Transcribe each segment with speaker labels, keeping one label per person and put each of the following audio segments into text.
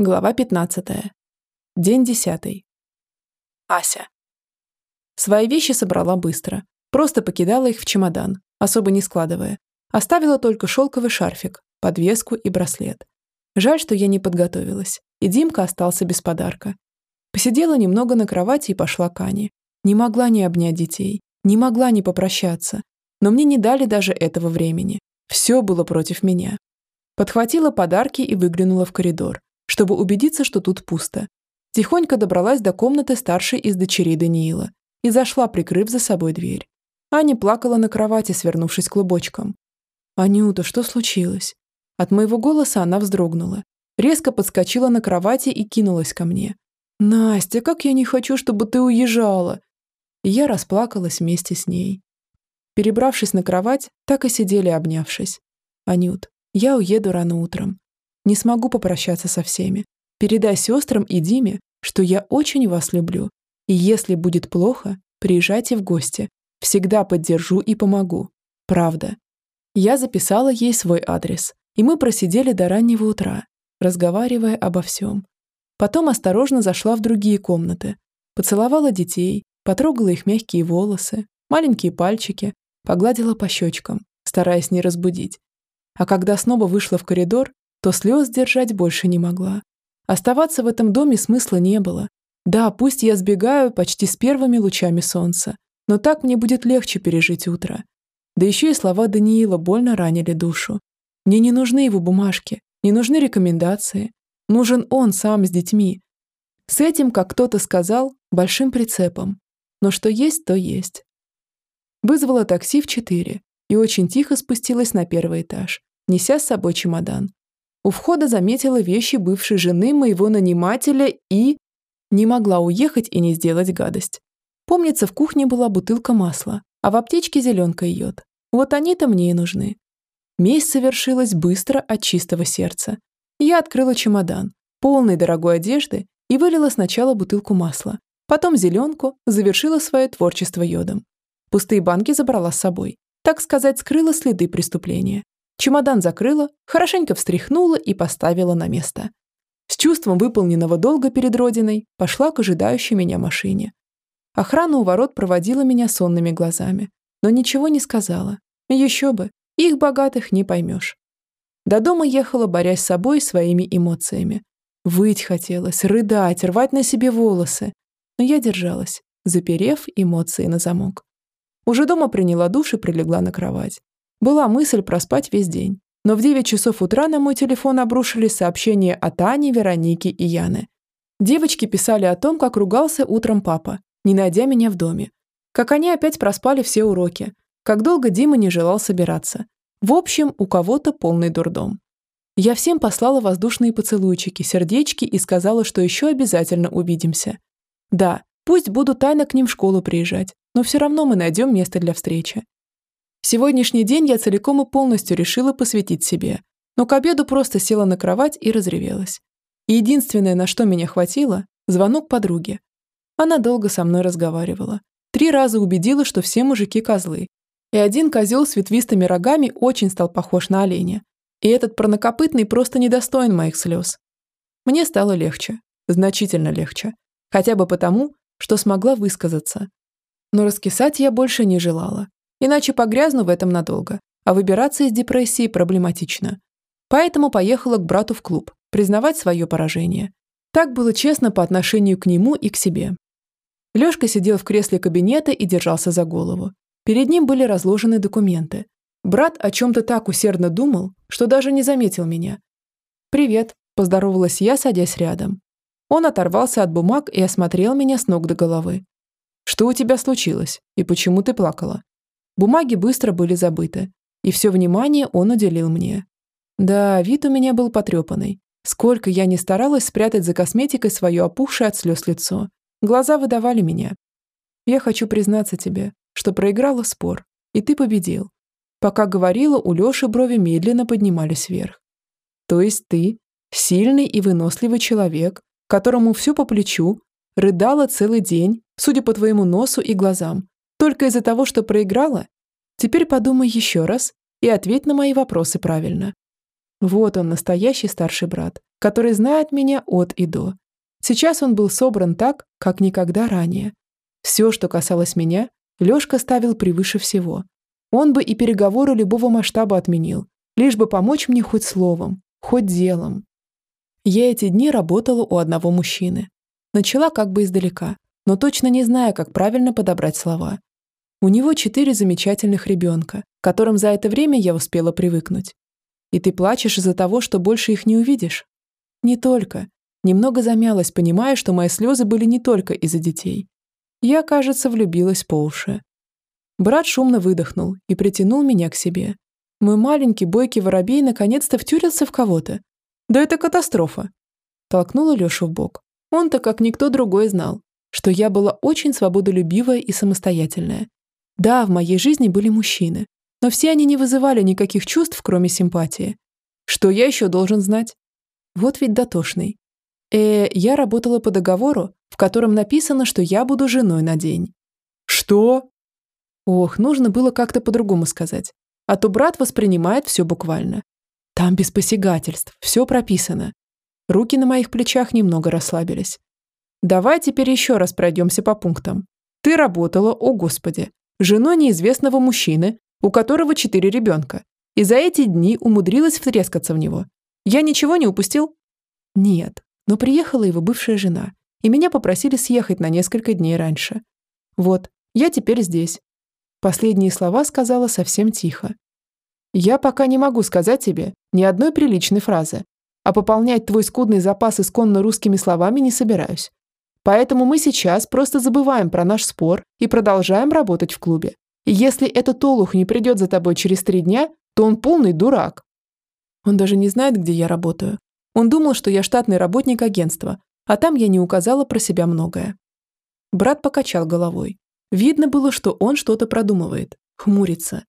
Speaker 1: Глава 15. День 10. Ася. Свои вещи собрала быстро. Просто покидала их в чемодан, особо не складывая. Оставила только шелковый шарфик, подвеску и браслет. Жаль, что я не подготовилась, и Димка остался без подарка. Посидела немного на кровати и пошла к Ане. Не могла не обнять детей, не могла не попрощаться. Но мне не дали даже этого времени. Все было против меня. Подхватила подарки и выглянула в коридор чтобы убедиться, что тут пусто. Тихонько добралась до комнаты старшей из дочерей Даниила и зашла, прикрыв за собой дверь. Аня плакала на кровати, свернувшись клубочком. «Анюта, что случилось?» От моего голоса она вздрогнула, резко подскочила на кровати и кинулась ко мне. «Настя, как я не хочу, чтобы ты уезжала!» И я расплакалась вместе с ней. Перебравшись на кровать, так и сидели, обнявшись. «Анют, я уеду рано утром. Не смогу попрощаться со всеми. Передай сестрам и Диме, что я очень вас люблю. И если будет плохо, приезжайте в гости. Всегда поддержу и помогу. Правда. Я записала ей свой адрес, и мы просидели до раннего утра, разговаривая обо всем. Потом осторожно зашла в другие комнаты, поцеловала детей, потрогала их мягкие волосы, маленькие пальчики, погладила по щечкам, стараясь не разбудить. А когда снова вышла в коридор, то слез держать больше не могла. Оставаться в этом доме смысла не было. Да, пусть я сбегаю почти с первыми лучами солнца, но так мне будет легче пережить утро. Да еще и слова Даниила больно ранили душу. Мне не нужны его бумажки, не нужны рекомендации. Нужен он сам с детьми. С этим, как кто-то сказал, большим прицепом. Но что есть, то есть. Вызвала такси в четыре и очень тихо спустилась на первый этаж, неся с собой чемодан. У входа заметила вещи бывшей жены моего нанимателя и... Не могла уехать и не сделать гадость. Помнится, в кухне была бутылка масла, а в аптечке зеленка йод. Вот они-то мне и нужны. Месть совершилась быстро от чистого сердца. Я открыла чемодан, полный дорогой одежды, и вылила сначала бутылку масла, потом зеленку, завершила свое творчество йодом. Пустые банки забрала с собой, так сказать, скрыла следы преступления. Чемодан закрыла, хорошенько встряхнула и поставила на место. С чувством выполненного долга перед Родиной пошла к ожидающей меня машине. Охрана у ворот проводила меня сонными глазами, но ничего не сказала. Еще бы, их богатых не поймешь. До дома ехала, борясь с собой и своими эмоциями. Выть хотелось, рыдать, рвать на себе волосы. Но я держалась, заперев эмоции на замок. Уже дома приняла душ и прилегла на кровать. Была мысль проспать весь день. Но в 9 часов утра на мой телефон обрушились сообщения от Ани, Вероники и Яны. Девочки писали о том, как ругался утром папа, не найдя меня в доме. Как они опять проспали все уроки. Как долго Дима не желал собираться. В общем, у кого-то полный дурдом. Я всем послала воздушные поцелуйчики, сердечки и сказала, что еще обязательно увидимся. Да, пусть буду тайно к ним в школу приезжать, но все равно мы найдем место для встречи. Сегодняшний день я целиком и полностью решила посвятить себе, но к обеду просто села на кровать и разревелась. И единственное, на что меня хватило – звонок подруге. Она долго со мной разговаривала. Три раза убедила, что все мужики козлы. И один козел с ветвистыми рогами очень стал похож на оленя. И этот пронокопытный просто недостоин моих слез. Мне стало легче. Значительно легче. Хотя бы потому, что смогла высказаться. Но раскисать я больше не желала. Иначе погрязну в этом надолго, а выбираться из депрессии проблематично. Поэтому поехала к брату в клуб, признавать свое поражение. Так было честно по отношению к нему и к себе. Лёшка сидел в кресле кабинета и держался за голову. Перед ним были разложены документы. Брат о чем-то так усердно думал, что даже не заметил меня. «Привет», – поздоровалась я, садясь рядом. Он оторвался от бумаг и осмотрел меня с ног до головы. «Что у тебя случилось? И почему ты плакала?» Бумаги быстро были забыты, и все внимание он уделил мне. Да, вид у меня был потрепанный. Сколько я не старалась спрятать за косметикой свое опухшее от слез лицо. Глаза выдавали меня. Я хочу признаться тебе, что проиграла спор, и ты победил. Пока говорила, у Лёши брови медленно поднимались вверх. То есть ты, сильный и выносливый человек, которому все по плечу, рыдала целый день, судя по твоему носу и глазам, только из-за того, что проиграла? Теперь подумай еще раз и ответь на мои вопросы правильно. Вот он, настоящий старший брат, который знает меня от и до. Сейчас он был собран так, как никогда ранее. Все, что касалось меня, Лёшка ставил превыше всего. Он бы и переговоры любого масштаба отменил, лишь бы помочь мне хоть словом, хоть делом. Я эти дни работала у одного мужчины. Начала как бы издалека, но точно не зная, как правильно подобрать слова. У него четыре замечательных ребенка, которым за это время я успела привыкнуть. И ты плачешь из-за того, что больше их не увидишь? Не только. Немного замялась, понимая, что мои слезы были не только из-за детей. Я, кажется, влюбилась по уши. Брат шумно выдохнул и притянул меня к себе. Мой маленький бойкий воробей наконец-то втюрился в кого-то. Да это катастрофа. Толкнула Лешу в бок. Он-то, как никто другой, знал, что я была очень свободолюбивая и самостоятельная. Да, в моей жизни были мужчины, но все они не вызывали никаких чувств, кроме симпатии. Что я еще должен знать? Вот ведь дотошный. Э, я работала по договору, в котором написано, что я буду женой на день. Что? Ох, нужно было как-то по-другому сказать. А то брат воспринимает все буквально. Там без посягательств, все прописано. Руки на моих плечах немного расслабились. Давай теперь еще раз пройдемся по пунктам. Ты работала, о господи, женой неизвестного мужчины, у которого четыре ребенка, и за эти дни умудрилась втрескаться в него. Я ничего не упустил? Нет, но приехала его бывшая жена, и меня попросили съехать на несколько дней раньше. Вот, я теперь здесь. Последние слова сказала совсем тихо. Я пока не могу сказать тебе ни одной приличной фразы, а пополнять твой скудный запас исконно русскими словами не собираюсь. Поэтому мы сейчас просто забываем про наш спор и продолжаем работать в клубе. И если этот олух не придет за тобой через три дня, то он полный дурак. Он даже не знает, где я работаю. Он думал, что я штатный работник агентства, а там я не указала про себя многое. Брат покачал головой. Видно было, что он что-то продумывает, хмурится.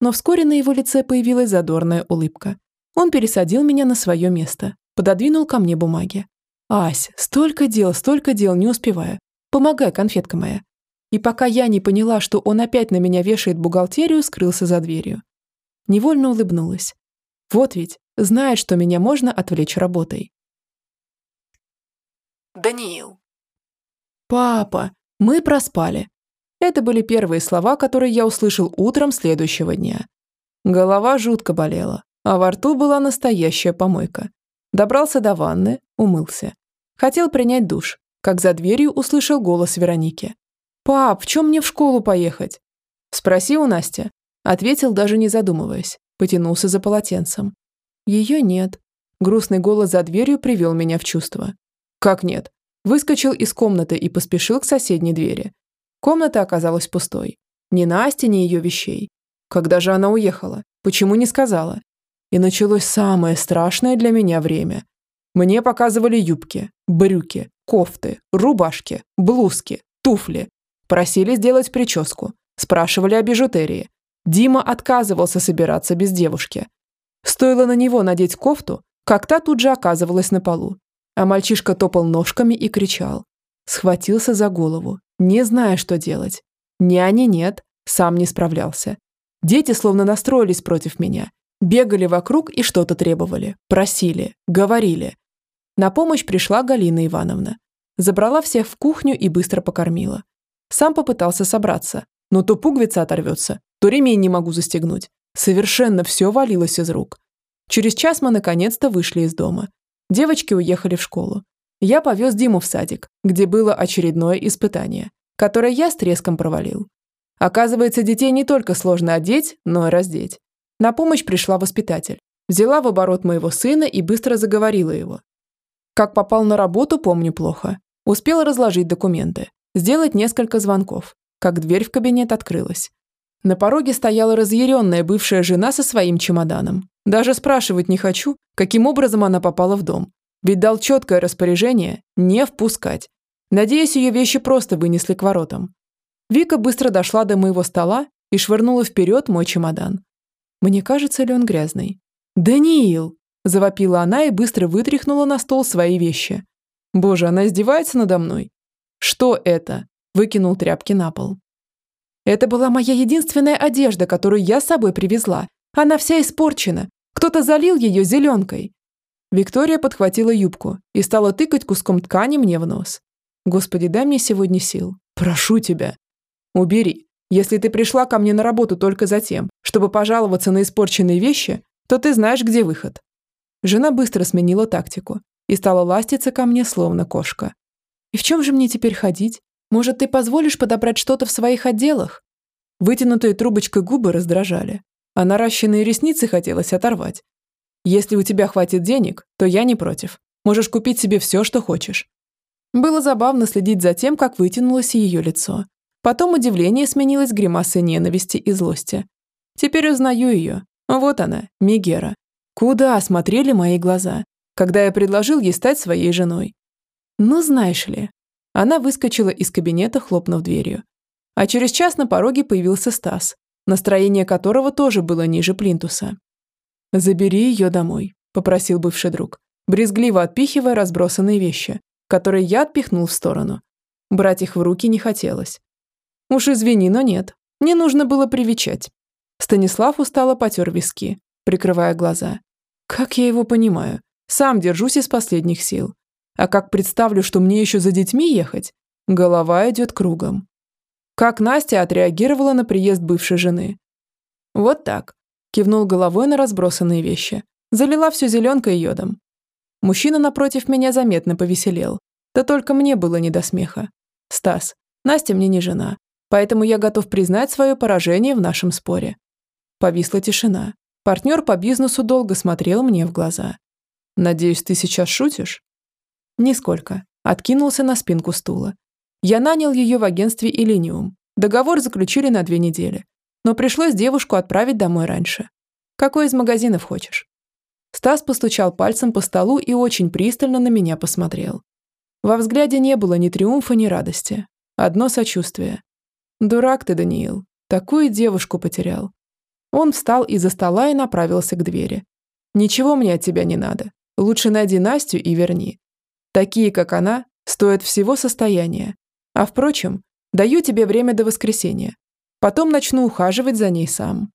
Speaker 1: Но вскоре на его лице появилась задорная улыбка. Он пересадил меня на свое место, пододвинул ко мне бумаги. «Ась, столько дел, столько дел, не успеваю. Помогай, конфетка моя». И пока я не поняла, что он опять на меня вешает бухгалтерию, скрылся за дверью. Невольно улыбнулась. Вот ведь, знает, что меня можно отвлечь работой.
Speaker 2: Даниил.
Speaker 1: «Папа, мы проспали». Это были первые слова, которые я услышал утром следующего дня. Голова жутко болела, а во рту была настоящая помойка. Добрался до ванны, умылся. Хотел принять душ, как за дверью услышал голос Вероники. «Пап, в чем мне в школу поехать?» «Спроси у Насти», – ответил, даже не задумываясь. Потянулся за полотенцем. Ее нет. Грустный голос за дверью привел меня в чувство. Как нет? Выскочил из комнаты и поспешил к соседней двери. Комната оказалась пустой. Ни Насти, ни ее вещей. Когда же она уехала? Почему не сказала? И началось самое страшное для меня время. Мне показывали юбки, брюки, кофты, рубашки, блузки, туфли. Просили сделать прическу. Спрашивали о бижутерии. Дима отказывался собираться без девушки. Стоило на него надеть кофту, как та тут же оказывалась на полу. А мальчишка топал ножками и кричал. Схватился за голову, не зная, что делать. Няни нет, сам не справлялся. Дети словно настроились против меня. Бегали вокруг и что-то требовали, просили, говорили. На помощь пришла Галина Ивановна. Забрала всех в кухню и быстро покормила. Сам попытался собраться, но то пуговица оторвется, то ремень не могу застегнуть. Совершенно все валилось из рук. Через час мы наконец-то вышли из дома. Девочки уехали в школу. Я повез Диму в садик, где было очередное испытание, которое я с треском провалил. Оказывается, детей не только сложно одеть, но и раздеть. На помощь пришла воспитатель. Взяла в оборот моего сына и быстро заговорила его. Как попал на работу, помню плохо. Успел разложить документы, сделать несколько звонков, как дверь в кабинет открылась. На пороге стояла разъяренная бывшая жена со своим чемоданом. Даже спрашивать не хочу, каким образом она попала в дом. Ведь дал четкое распоряжение не впускать. Надеюсь, ее вещи просто вынесли к воротам. Вика быстро дошла до моего стола и швырнула вперед мой чемодан. Мне кажется ли он грязный? «Даниил!» – завопила она и быстро вытряхнула на стол свои вещи. «Боже, она издевается надо мной?» «Что это?» – выкинул тряпки на пол. Это была моя единственная одежда, которую я с собой привезла. Она вся испорчена. Кто-то залил ее зеленкой. Виктория подхватила юбку и стала тыкать куском ткани мне в нос. Господи, дай мне сегодня сил. Прошу тебя. Убери. Если ты пришла ко мне на работу только за тем, чтобы пожаловаться на испорченные вещи, то ты знаешь, где выход. Жена быстро сменила тактику и стала ластиться ко мне, словно кошка. И в чем же мне теперь ходить? Может, ты позволишь подобрать что-то в своих отделах? Вытянутые трубочкой губы раздражали, а наращенные ресницы хотелось оторвать. Если у тебя хватит денег, то я не против. Можешь купить себе все, что хочешь. Было забавно следить за тем, как вытянулось ее лицо. Потом удивление сменилось гримасой ненависти и злости. Теперь узнаю ее. Вот она, Мегера. Куда смотрели мои глаза, когда я предложил ей стать своей женой? Ну, знаешь ли. Она выскочила из кабинета, хлопнув дверью. А через час на пороге появился Стас, настроение которого тоже было ниже плинтуса. «Забери ее домой», – попросил бывший друг, брезгливо отпихивая разбросанные вещи, которые я отпихнул в сторону. Брать их в руки не хотелось. Уж извини, но нет. Не нужно было привечать. Станислав устало потер виски, прикрывая глаза. Как я его понимаю? Сам держусь из последних сил. А как представлю, что мне еще за детьми ехать, голова идет кругом. Как Настя отреагировала на приезд бывшей жены? Вот так. Кивнул головой на разбросанные вещи. Залила все зеленкой йодом. Мужчина напротив меня заметно повеселел. Да только мне было не до смеха. Стас, Настя мне не жена, поэтому я готов признать свое поражение в нашем споре. Повисла тишина. Партнер по бизнесу долго смотрел мне в глаза. «Надеюсь, ты сейчас шутишь?» «Нисколько». Откинулся на спинку стула. Я нанял ее в агентстве «Illinium». Договор заключили на две недели. Но пришлось девушку отправить домой раньше. Какой из магазинов хочешь? Стас постучал пальцем по столу и очень пристально на меня посмотрел. Во взгляде не было ни триумфа, ни радости. Одно сочувствие. «Дурак ты, Даниил. Такую девушку потерял». Он встал из-за стола и направился к двери. «Ничего мне от тебя не надо. Лучше найди Настю и верни. Такие, как она, стоят всего состояния. А впрочем, даю тебе время до воскресенья. Потом начну ухаживать за ней сам».